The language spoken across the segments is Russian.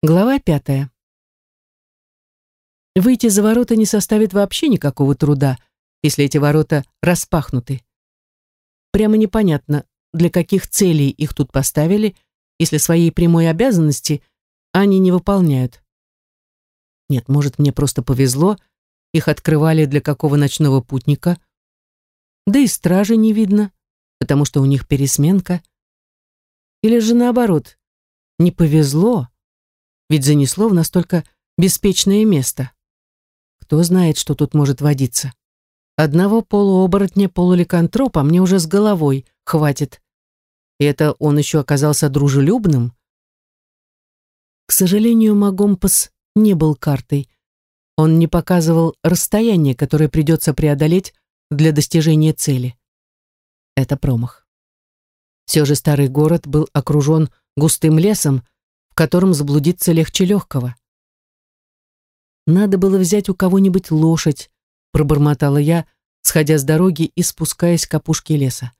Глава пятая. Выйти за ворота не составит вообще никакого труда, если эти ворота распахнуты. Прямо непонятно, для каких целей их тут поставили, если своей прямой обязанности они не выполняют. Нет, может, мне просто повезло, их открывали для какого ночного путника. Да и стражи не видно, потому что у них пересменка. Или же наоборот, не повезло, ведь занесло в настолько беспечное место. Кто знает, что тут может водиться. Одного полуоборотня полуликантропа мне уже с головой хватит. И это он еще оказался дружелюбным. К сожалению, Магомпас не был картой. Он не показывал расстояние, которое придется преодолеть для достижения цели. Это промах. Все же старый город был окружен густым лесом, котором заблудиться легче легкого. «Надо было взять у кого-нибудь лошадь», — пробормотала я, сходя с дороги и спускаясь к опушке леса.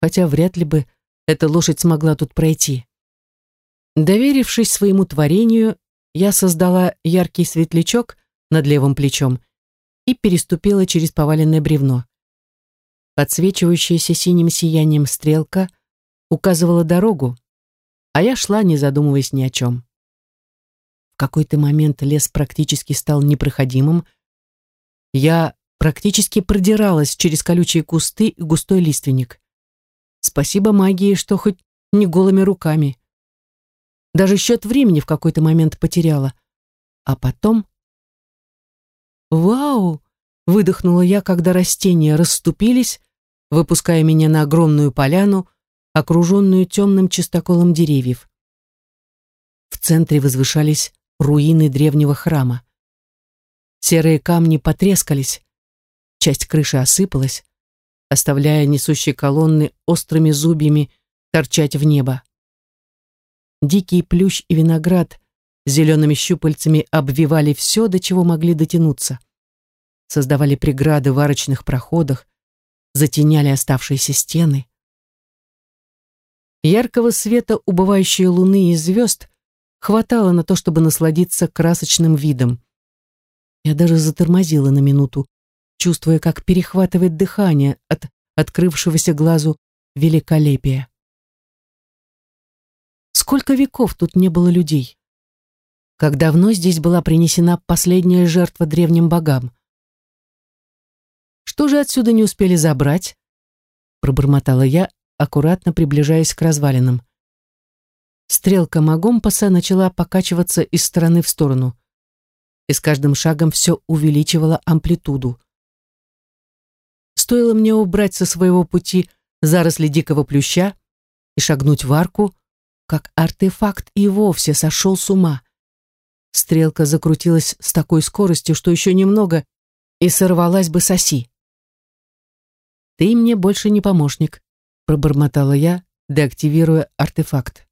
Хотя вряд ли бы эта лошадь смогла тут пройти. Доверившись своему творению, я создала яркий светлячок над левым плечом и переступила через поваленное бревно. Подсвечивающаяся синим сиянием стрелка указывала дорогу, а я шла, не задумываясь ни о чем. В какой-то момент лес практически стал непроходимым. Я практически продиралась через колючие кусты и густой лиственник. Спасибо магии, что хоть не голыми руками. Даже счет времени в какой-то момент потеряла. А потом... «Вау!» — выдохнула я, когда растения расступились, выпуская меня на огромную поляну — окруженную темным чистоколом деревьев. В центре возвышались руины древнего храма. Серые камни потрескались, часть крыши осыпалась, оставляя несущие колонны острыми зубьями торчать в небо. Дикий плющ и виноград зелеными щупальцами обвивали все, до чего могли дотянуться. Создавали преграды в арочных проходах, затеняли оставшиеся стены. Яркого света убывающей луны и звезд хватало на то, чтобы насладиться красочным видом. Я даже затормозила на минуту, чувствуя, как перехватывает дыхание от открывшегося глазу великолепия. Сколько веков тут не было людей? Как давно здесь была принесена последняя жертва древним богам? Что же отсюда не успели забрать? Пробормотала я, аккуратно приближаясь к развалинам. Стрелка Магомпаса начала покачиваться из стороны в сторону. И с каждым шагом все увеличивало амплитуду. Стоило мне убрать со своего пути заросли дикого плюща и шагнуть в арку, как артефакт и вовсе сошел с ума. Стрелка закрутилась с такой скоростью, что еще немного, и сорвалась бы с оси. «Ты мне больше не помощник», пробормотала я, деактивируя артефакт.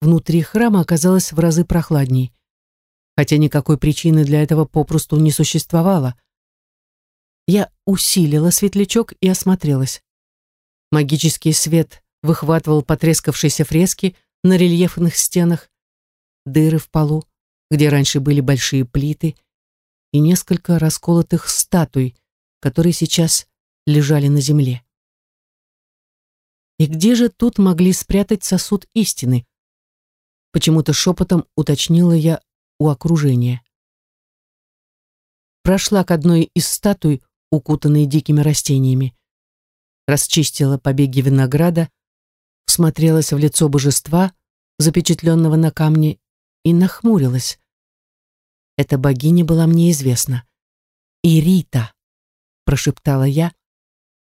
Внутри храма оказалось в разы прохладней, хотя никакой причины для этого попросту не существовало. Я усилила светлячок и осмотрелась. Магический свет выхватывал потрескавшиеся фрески на рельефных стенах, дыры в полу, где раньше были большие плиты, и несколько расколотых статуй, которые сейчас лежали на земле. И где же тут могли спрятать сосуд истины? Почему-то шепотом уточнила я у окружения. Прошла к одной из статуй, укутанной дикими растениями. Расчистила побеги винограда, всмотрелась в лицо божества, запечатленного на камне, и нахмурилась. Эта богиня была мне известна. «Ирита», — прошептала я,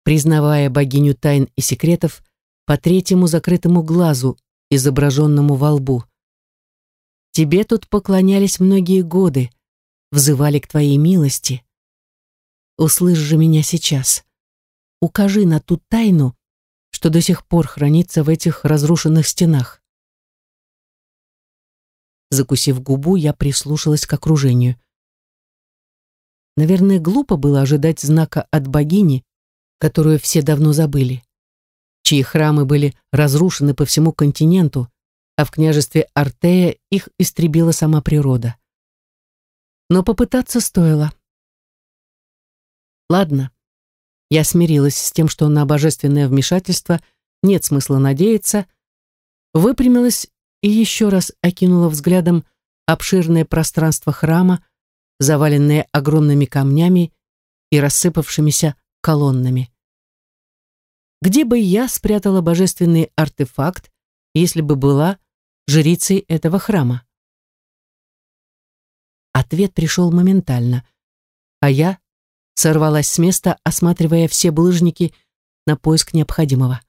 признавая богиню тайн и секретов, по третьему закрытому глазу, изображенному во лбу. Тебе тут поклонялись многие годы, взывали к твоей милости. Услышь же меня сейчас. Укажи на ту тайну, что до сих пор хранится в этих разрушенных стенах. Закусив губу, я прислушалась к окружению. Наверное, глупо было ожидать знака от богини, которую все давно забыли чьи храмы были разрушены по всему континенту, а в княжестве Артея их истребила сама природа. Но попытаться стоило. Ладно, я смирилась с тем, что на божественное вмешательство нет смысла надеяться, выпрямилась и еще раз окинула взглядом обширное пространство храма, заваленное огромными камнями и рассыпавшимися колоннами. Где бы я спрятала божественный артефакт, если бы была жрицей этого храма? Ответ пришел моментально, а я сорвалась с места, осматривая все булыжники на поиск необходимого.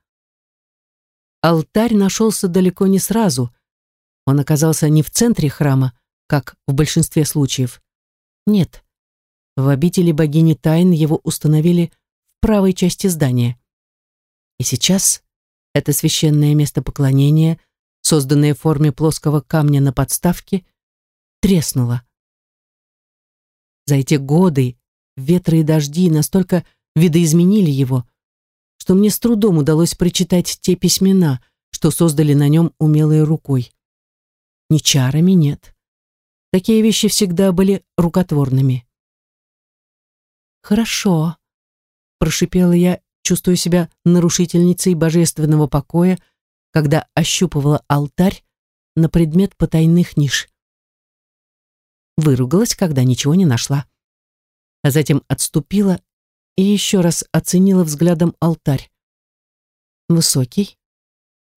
Алтарь нашелся далеко не сразу. Он оказался не в центре храма, как в большинстве случаев. Нет, в обители богини Тайн его установили в правой части здания. И сейчас это священное место поклонения, созданное в форме плоского камня на подставке, треснуло. За эти годы ветры и дожди настолько видоизменили его, что мне с трудом удалось прочитать те письмена, что создали на нем умелой рукой. Ни чарами нет. Такие вещи всегда были рукотворными. «Хорошо», — прошипела я чувствуя себя нарушительницей божественного покоя, когда ощупывала алтарь на предмет потайных ниш. Выругалась, когда ничего не нашла. А затем отступила и еще раз оценила взглядом алтарь. Высокий.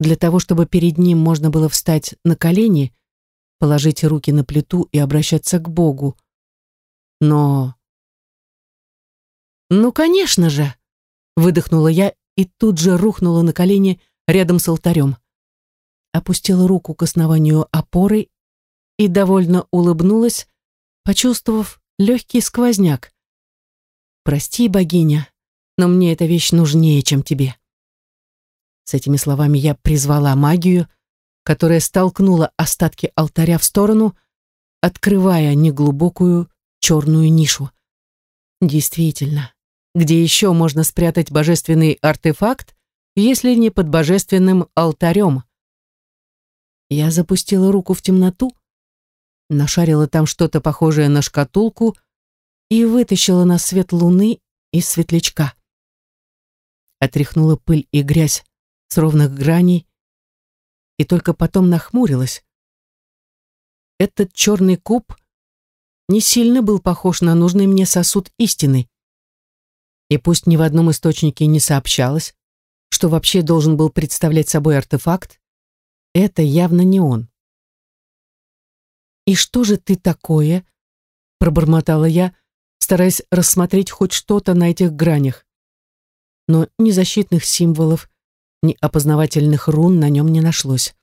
Для того, чтобы перед ним можно было встать на колени, положить руки на плиту и обращаться к Богу. Но... Ну, конечно же! Выдохнула я и тут же рухнула на колени рядом с алтарем. Опустила руку к основанию опоры и довольно улыбнулась, почувствовав легкий сквозняк. «Прости, богиня, но мне эта вещь нужнее, чем тебе». С этими словами я призвала магию, которая столкнула остатки алтаря в сторону, открывая неглубокую черную нишу. Действительно, где еще можно спрятать божественный артефакт, если не под божественным алтарем? Я запустила руку в темноту, нашарила там что-то похожее на шкатулку и вытащила на свет луны из светлячка. Отряхнула пыль и грязь с ровных граней и только потом нахмурилась. Этот черный куб не сильно был похож на нужный мне сосуд истины. И пусть ни в одном источнике не сообщалось, что вообще должен был представлять собой артефакт, это явно не он. «И что же ты такое?» — пробормотала я, стараясь рассмотреть хоть что-то на этих гранях. Но ни защитных символов, ни опознавательных рун на нем не нашлось.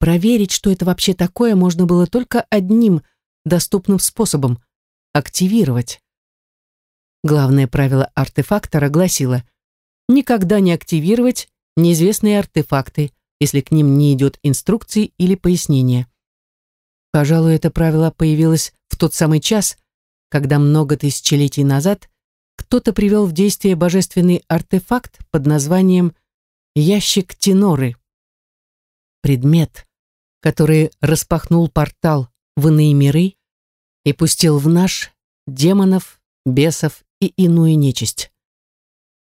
Проверить, что это вообще такое, можно было только одним доступным способом — активировать. Главное правило артефактора гласило «Никогда не активировать неизвестные артефакты, если к ним не идет инструкции или пояснения». Пожалуй, это правило появилось в тот самый час, когда много тысячелетий назад кто-то привел в действие божественный артефакт под названием «Ящик Теноры». Предмет, который распахнул портал в иные миры и пустил в наш демонов, бесов и иную нечисть.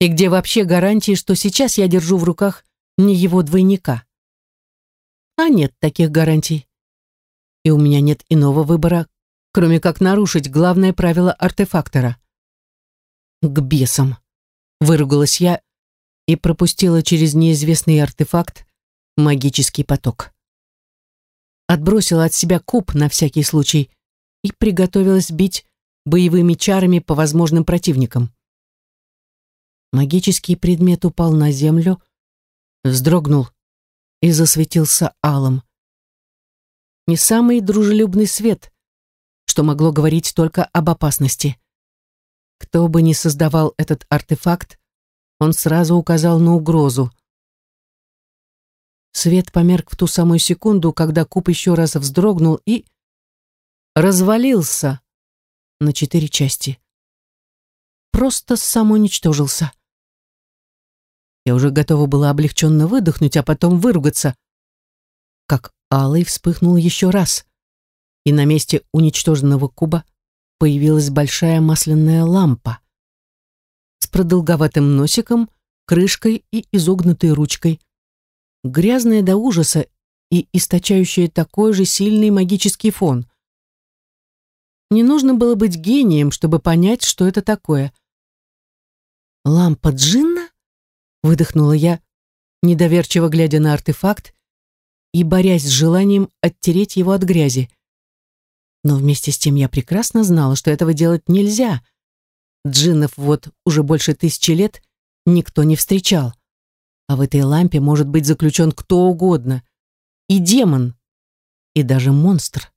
И где вообще гарантии, что сейчас я держу в руках не его двойника? А нет таких гарантий. И у меня нет иного выбора, кроме как нарушить главное правило артефактора. К бесам. Выругалась я и пропустила через неизвестный артефакт магический поток. Отбросила от себя куб на всякий случай и приготовилась бить боевыми чарами по возможным противникам. Магический предмет упал на землю, вздрогнул и засветился алым. Не самый дружелюбный свет, что могло говорить только об опасности. Кто бы ни создавал этот артефакт, он сразу указал на угрозу. Свет померк в ту самую секунду, когда куб еще раз вздрогнул и... развалился на четыре части. Просто самоуничтожился. Я уже готова была облегченно выдохнуть, а потом выругаться. Как Алый вспыхнул еще раз, и на месте уничтоженного куба появилась большая масляная лампа с продолговатым носиком, крышкой и изогнутой ручкой, грязная до ужаса и источающая такой же сильный магический фон. Не нужно было быть гением, чтобы понять, что это такое. «Лампа Джинна?» — выдохнула я, недоверчиво глядя на артефакт и борясь с желанием оттереть его от грязи. Но вместе с тем я прекрасно знала, что этого делать нельзя. Джиннов вот уже больше тысячи лет никто не встречал. А в этой лампе может быть заключен кто угодно. И демон, и даже монстр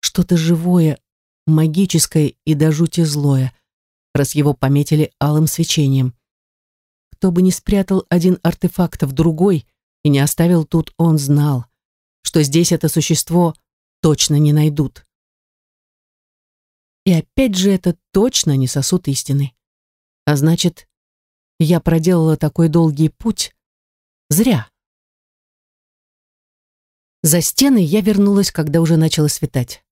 что-то живое, магическое и до жути злое, раз его пометили алым свечением. Кто бы ни спрятал один артефакт в другой и не оставил тут, он знал, что здесь это существо точно не найдут. И опять же это точно не сосуд истины. А значит, я проделала такой долгий путь зря. За стены я вернулась, когда уже начало светать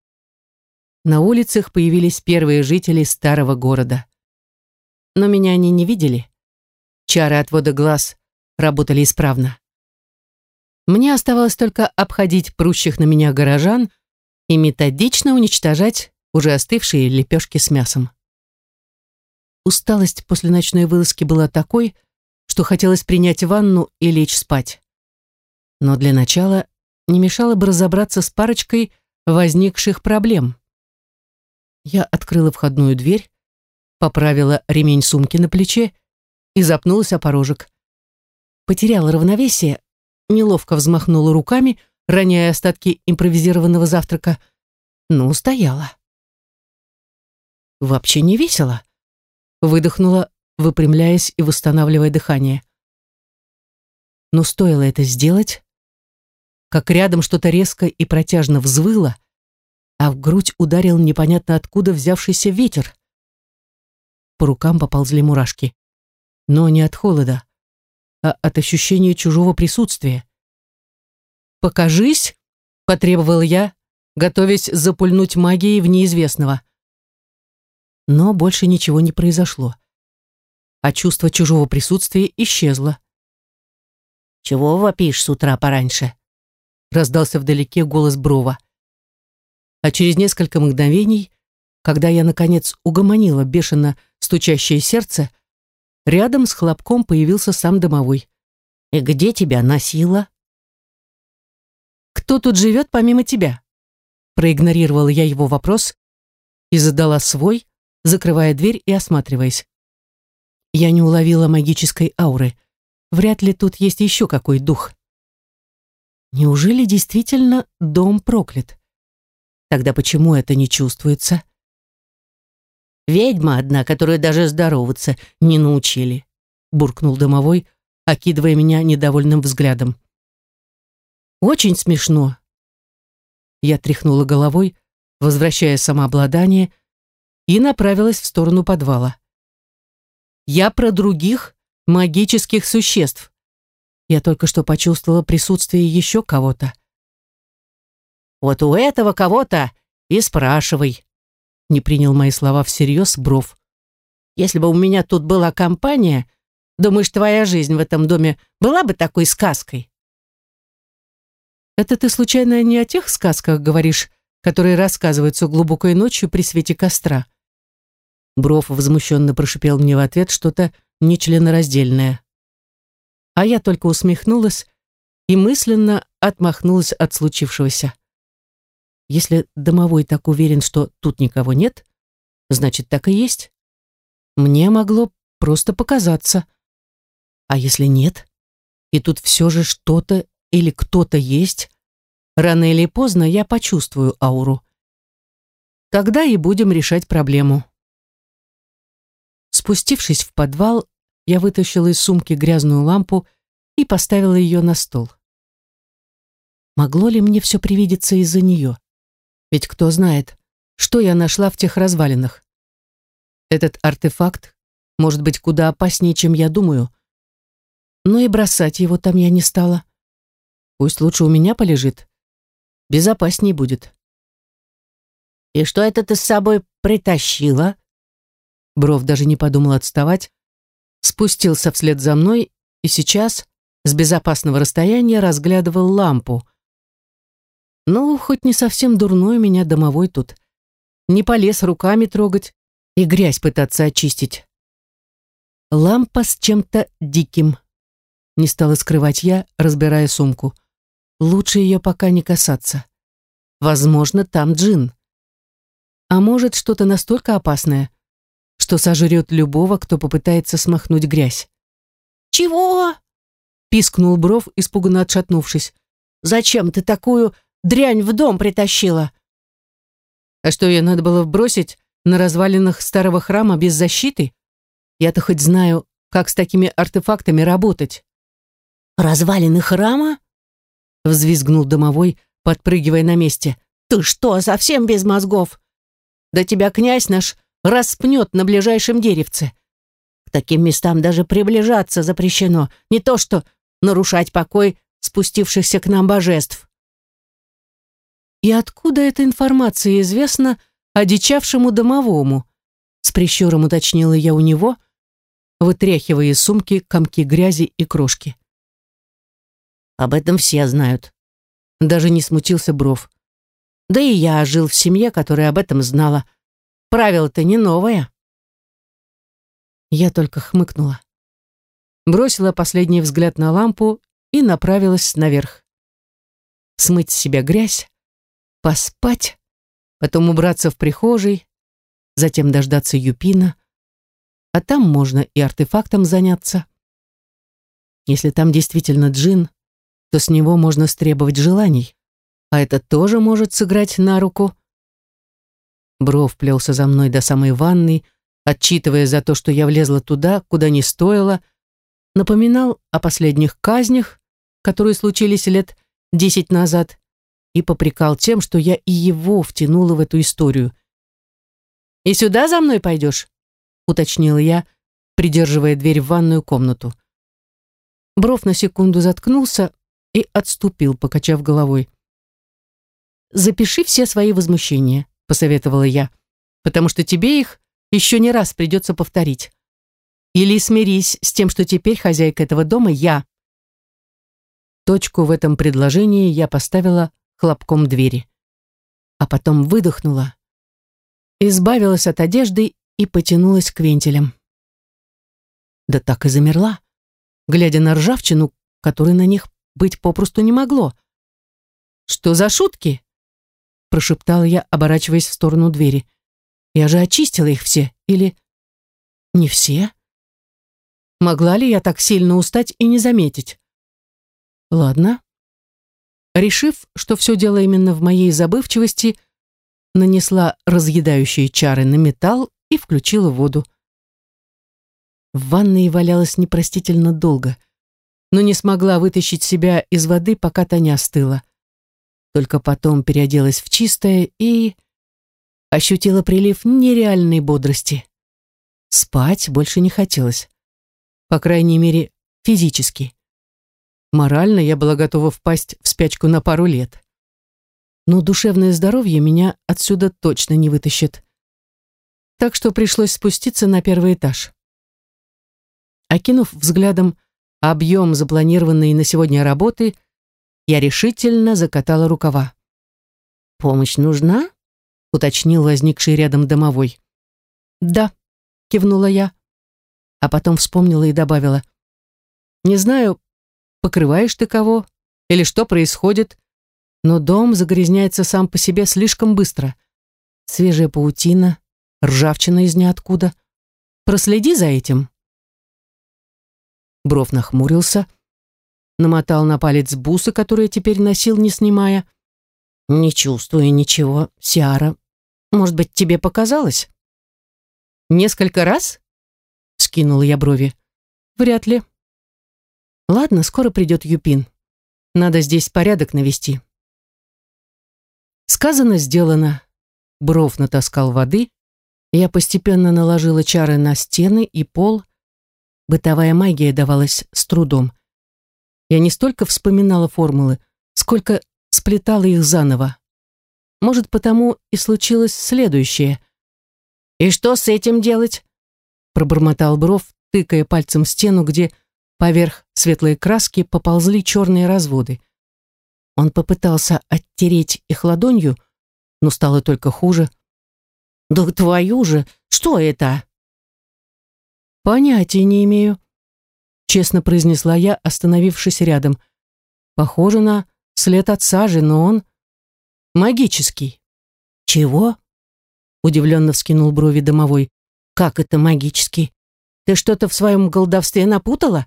на улицах появились первые жители старого города. Но меня они не видели. Чары отвода глаз работали исправно. Мне оставалось только обходить прущих на меня горожан и методично уничтожать уже остывшие лепешки с мясом. Усталость после ночной вылазки была такой, что хотелось принять ванну и лечь спать. Но для начала не мешало бы разобраться с парочкой возникших проблем. Я открыла входную дверь, поправила ремень сумки на плече и запнулась о порожек. Потеряла равновесие, неловко взмахнула руками, роняя остатки импровизированного завтрака, но устояла. «Вообще не весело», — выдохнула, выпрямляясь и восстанавливая дыхание. Но стоило это сделать, как рядом что-то резко и протяжно взвыло — а в грудь ударил непонятно откуда взявшийся ветер. По рукам поползли мурашки. Но не от холода, а от ощущения чужого присутствия. «Покажись!» — потребовал я, готовясь запульнуть магией в неизвестного. Но больше ничего не произошло, а чувство чужого присутствия исчезло. «Чего вопишь с утра пораньше?» — раздался вдалеке голос Брова а через несколько мгновений, когда я, наконец, угомонила бешено стучащее сердце, рядом с хлопком появился сам домовой. «И где тебя носила?» «Кто тут живет помимо тебя?» Проигнорировала я его вопрос и задала свой, закрывая дверь и осматриваясь. Я не уловила магической ауры. Вряд ли тут есть еще какой дух. Неужели действительно дом проклят? Тогда почему это не чувствуется? «Ведьма одна, которую даже здороваться не научили», — буркнул домовой, окидывая меня недовольным взглядом. «Очень смешно». Я тряхнула головой, возвращая самообладание, и направилась в сторону подвала. «Я про других магических существ. Я только что почувствовала присутствие еще кого-то». Вот у этого кого-то и спрашивай. Не принял мои слова всерьез Бров. Если бы у меня тут была компания, думаешь, твоя жизнь в этом доме была бы такой сказкой? Это ты случайно не о тех сказках говоришь, которые рассказываются глубокой ночью при свете костра? Бров возмущенно прошипел мне в ответ что-то нечленораздельное. А я только усмехнулась и мысленно отмахнулась от случившегося. Если домовой так уверен, что тут никого нет, значит, так и есть. Мне могло просто показаться. А если нет, и тут все же что-то или кто-то есть, рано или поздно я почувствую ауру. Тогда и будем решать проблему. Спустившись в подвал, я вытащила из сумки грязную лампу и поставила ее на стол. Могло ли мне все привидеться из-за нее? Ведь кто знает, что я нашла в тех развалинах. Этот артефакт может быть куда опаснее, чем я думаю. Но и бросать его там я не стала. Пусть лучше у меня полежит. Безопасней будет. «И что это ты с собой притащила?» Бров даже не подумал отставать, спустился вслед за мной и сейчас с безопасного расстояния разглядывал лампу, ну, хоть не совсем дурной у меня домовой тут. Не полез руками трогать и грязь пытаться очистить. Лампа с чем-то диким. Не стала скрывать я, разбирая сумку. Лучше ее пока не касаться. Возможно, там джин. А может, что-то настолько опасное, что сожрет любого, кто попытается смахнуть грязь. «Чего?» — пискнул Бров, испуганно отшатнувшись. «Зачем ты такую дрянь в дом притащила. А что, ее надо было бросить на развалинах старого храма без защиты? Я-то хоть знаю, как с такими артефактами работать. Развалины храма? Взвизгнул домовой, подпрыгивая на месте. Ты что, совсем без мозгов? Да тебя князь наш распнет на ближайшем деревце. К таким местам даже приближаться запрещено, не то что нарушать покой спустившихся к нам божеств. И откуда эта информация известна одичавшему домовому? С прищуром уточнила я у него, вытряхивая из сумки комки грязи и крошки. Об этом все знают. Даже не смутился Бров. Да и я жил в семье, которая об этом знала. Правило-то не новое. Я только хмыкнула. Бросила последний взгляд на лампу и направилась наверх. Смыть с себя грязь, поспать, потом убраться в прихожей, затем дождаться Юпина, а там можно и артефактом заняться. Если там действительно джин, то с него можно стребовать желаний, а это тоже может сыграть на руку. Бров плелся за мной до самой ванной, отчитывая за то, что я влезла туда, куда не стоило, напоминал о последних казнях, которые случились лет десять назад, и попрекал тем, что я и его втянула в эту историю. «И сюда за мной пойдешь?» — уточнила я, придерживая дверь в ванную комнату. Бров на секунду заткнулся и отступил, покачав головой. «Запиши все свои возмущения», — посоветовала я, «потому что тебе их еще не раз придется повторить. Или смирись с тем, что теперь хозяйка этого дома я». Точку в этом предложении я поставила хлопком двери. А потом выдохнула, избавилась от одежды и потянулась к вентилям. Да так и замерла, глядя на ржавчину, которой на них быть попросту не могло. «Что за шутки?» – прошептала я, оборачиваясь в сторону двери. «Я же очистила их все, или...» «Не все?» Могла ли я так сильно устать и не заметить? «Ладно, Решив, что все дело именно в моей забывчивости, нанесла разъедающие чары на металл и включила воду. В ванной валялась непростительно долго, но не смогла вытащить себя из воды, пока та не остыла. Только потом переоделась в чистое и... ощутила прилив нереальной бодрости. Спать больше не хотелось. По крайней мере, физически. Морально я была готова впасть в спячку на пару лет. Но душевное здоровье меня отсюда точно не вытащит. Так что пришлось спуститься на первый этаж. Окинув взглядом объем запланированной на сегодня работы, я решительно закатала рукава. «Помощь нужна?» — уточнил возникший рядом домовой. «Да», — кивнула я, а потом вспомнила и добавила. «Не знаю, покрываешь ты кого, или что происходит. Но дом загрязняется сам по себе слишком быстро. Свежая паутина, ржавчина из ниоткуда. Проследи за этим. Бров нахмурился, намотал на палец бусы, которые теперь носил, не снимая. «Не чувствую ничего, Сиара. Может быть, тебе показалось?» «Несколько раз?» — Скинул я брови. «Вряд ли», Ладно, скоро придет Юпин. Надо здесь порядок навести. Сказано, сделано. Бров натаскал воды. Я постепенно наложила чары на стены и пол. Бытовая магия давалась с трудом. Я не столько вспоминала формулы, сколько сплетала их заново. Может, потому и случилось следующее. «И что с этим делать?» пробормотал Бров, тыкая пальцем в стену, где Поверх светлой краски поползли черные разводы. Он попытался оттереть их ладонью, но стало только хуже. «Да твою же! Что это?» «Понятия не имею», — честно произнесла я, остановившись рядом. «Похоже на след отца, же, но он магический». «Чего?» — удивленно вскинул брови домовой. «Как это магический? Ты что-то в своем голдовстве напутала?»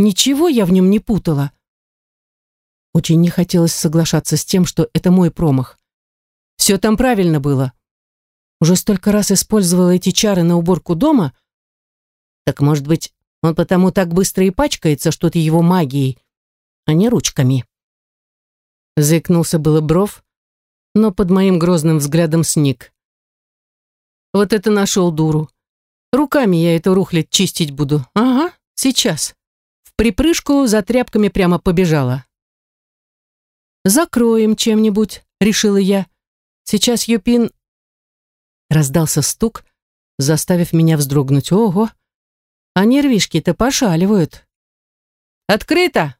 Ничего я в нем не путала. Очень не хотелось соглашаться с тем, что это мой промах. Все там правильно было. Уже столько раз использовала эти чары на уборку дома. Так, может быть, он потому так быстро и пачкается, что-то его магией, а не ручками. Заикнулся было бров, но под моим грозным взглядом сник. Вот это нашел дуру. Руками я эту рухлядь чистить буду. Ага, сейчас припрыжку за тряпками прямо побежала. «Закроем чем-нибудь», — решила я. «Сейчас Юпин...» Раздался стук, заставив меня вздрогнуть. «Ого! А нервишки-то пошаливают!» «Открыто!»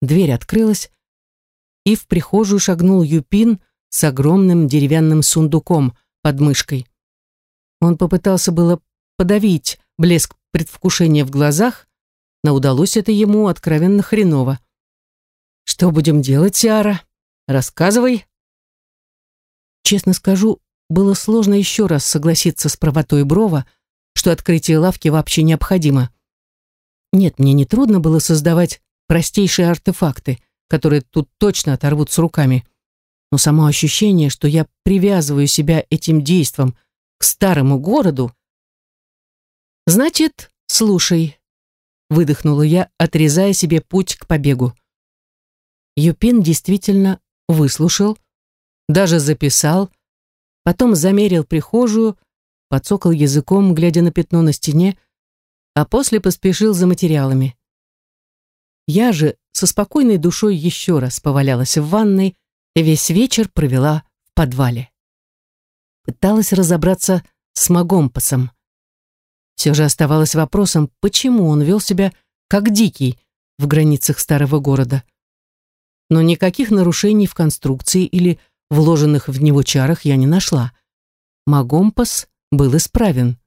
Дверь открылась, и в прихожую шагнул Юпин с огромным деревянным сундуком под мышкой. Он попытался было подавить блеск предвкушения в глазах, но удалось это ему откровенно хреново. «Что будем делать, Сиара? Рассказывай!» Честно скажу, было сложно еще раз согласиться с правотой Брова, что открытие лавки вообще необходимо. Нет, мне не трудно было создавать простейшие артефакты, которые тут точно оторвут с руками. Но само ощущение, что я привязываю себя этим действом к старому городу... Значит, слушай, выдохнула я, отрезая себе путь к побегу. Юпин действительно выслушал, даже записал, потом замерил прихожую, подцокал языком, глядя на пятно на стене, а после поспешил за материалами. Я же со спокойной душой еще раз повалялась в ванной и весь вечер провела в подвале. Пыталась разобраться с Магомпасом все же оставалось вопросом, почему он вел себя как дикий в границах старого города. Но никаких нарушений в конструкции или вложенных в него чарах я не нашла. Магомпас был исправен.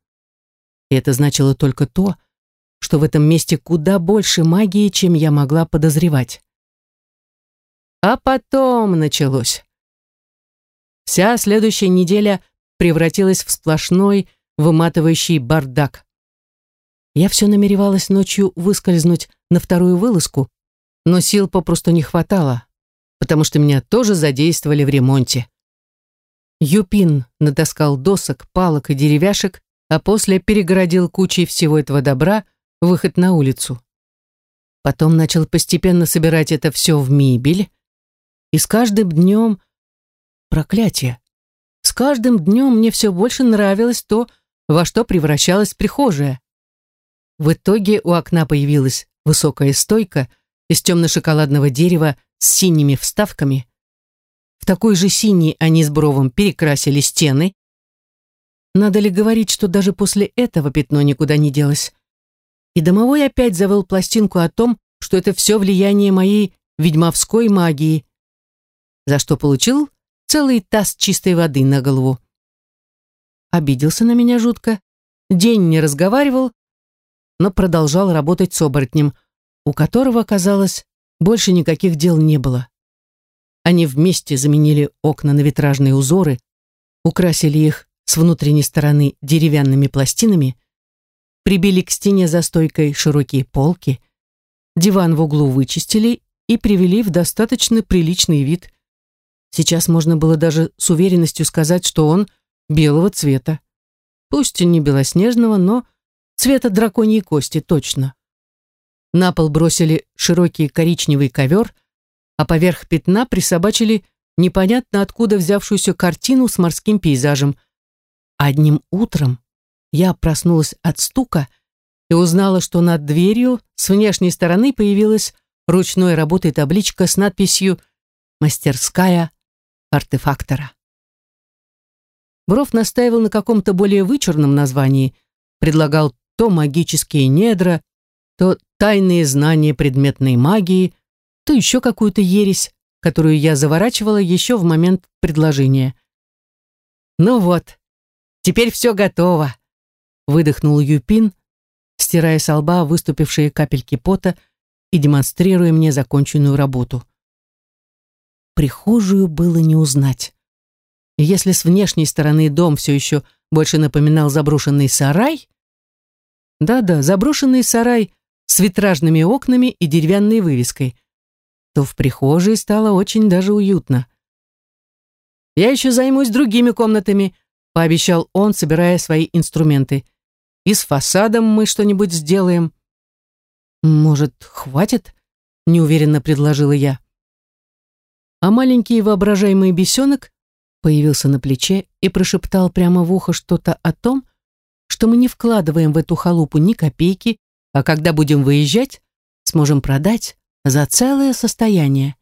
И это значило только то, что в этом месте куда больше магии, чем я могла подозревать. А потом началось. Вся следующая неделя превратилась в сплошной выматывающий бардак. Я все намеревалась ночью выскользнуть на вторую вылазку, но сил попросту не хватало, потому что меня тоже задействовали в ремонте. Юпин надоскал досок, палок и деревяшек, а после перегородил кучей всего этого добра выход на улицу. Потом начал постепенно собирать это все в мебель, и с каждым днем... Проклятие! С каждым днем мне все больше нравилось то, что во что превращалась прихожая. В итоге у окна появилась высокая стойка из темно-шоколадного дерева с синими вставками. В такой же синий они с бровом перекрасили стены. Надо ли говорить, что даже после этого пятно никуда не делось? И домовой опять завел пластинку о том, что это все влияние моей ведьмовской магии, за что получил целый таз чистой воды на голову. Обиделся на меня жутко, день не разговаривал, но продолжал работать с оборотнем, у которого, казалось, больше никаких дел не было. Они вместе заменили окна на витражные узоры, украсили их с внутренней стороны деревянными пластинами, прибили к стене за стойкой широкие полки, диван в углу вычистили и привели в достаточно приличный вид. Сейчас можно было даже с уверенностью сказать, что он – белого цвета. Пусть и не белоснежного, но цвета драконьей кости точно. На пол бросили широкий коричневый ковер, а поверх пятна присобачили непонятно откуда взявшуюся картину с морским пейзажем. Одним утром я проснулась от стука и узнала, что над дверью с внешней стороны появилась ручной работой табличка с надписью «Мастерская артефактора». Бров настаивал на каком-то более вычурном названии, предлагал то магические недра, то тайные знания предметной магии, то еще какую-то ересь, которую я заворачивала еще в момент предложения. «Ну вот, теперь все готово», — выдохнул Юпин, стирая с лба выступившие капельки пота и демонстрируя мне законченную работу. Прихожую было не узнать. И если с внешней стороны дом все еще больше напоминал заброшенный сарай... Да-да, заброшенный сарай с витражными окнами и деревянной вывеской, то в прихожей стало очень даже уютно. «Я еще займусь другими комнатами», — пообещал он, собирая свои инструменты. «И с фасадом мы что-нибудь сделаем». «Может, хватит?» — неуверенно предложила я. А маленький воображаемый бесенок появился на плече и прошептал прямо в ухо что-то о том, что мы не вкладываем в эту халупу ни копейки, а когда будем выезжать, сможем продать за целое состояние.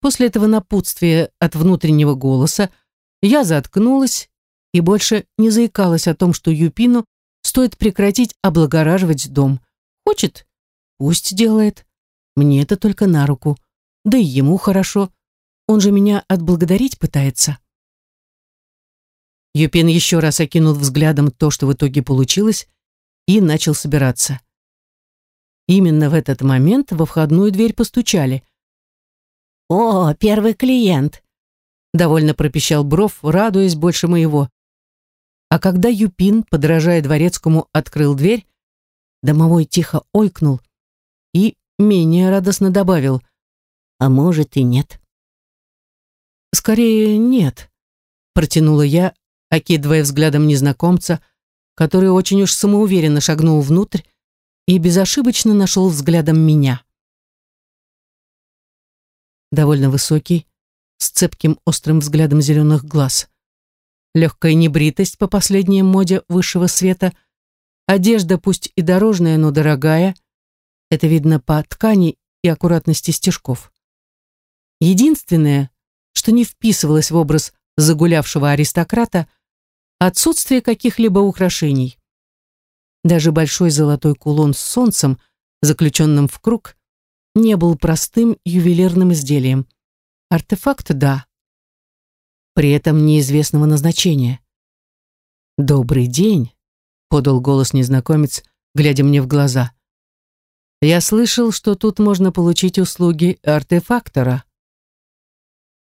После этого напутствия от внутреннего голоса я заткнулась и больше не заикалась о том, что Юпину стоит прекратить облагораживать дом. Хочет? Пусть делает. Мне это только на руку. Да и ему хорошо. Он же меня отблагодарить пытается. Юпин еще раз окинул взглядом то, что в итоге получилось, и начал собираться. Именно в этот момент во входную дверь постучали. «О, первый клиент!» — довольно пропищал Бров, радуясь больше моего. А когда Юпин, подражая дворецкому, открыл дверь, домовой тихо ойкнул и менее радостно добавил «А может и нет». «Скорее нет», — протянула я, окидывая взглядом незнакомца, который очень уж самоуверенно шагнул внутрь и безошибочно нашел взглядом меня. Довольно высокий, с цепким острым взглядом зеленых глаз. Легкая небритость по последней моде высшего света, одежда пусть и дорожная, но дорогая, это видно по ткани и аккуратности стежков. Единственное, что не вписывалось в образ загулявшего аристократа отсутствие каких-либо украшений. Даже большой золотой кулон с солнцем, заключенным в круг, не был простым ювелирным изделием. Артефакт – да. При этом неизвестного назначения. «Добрый день», — подал голос незнакомец, глядя мне в глаза. «Я слышал, что тут можно получить услуги артефактора».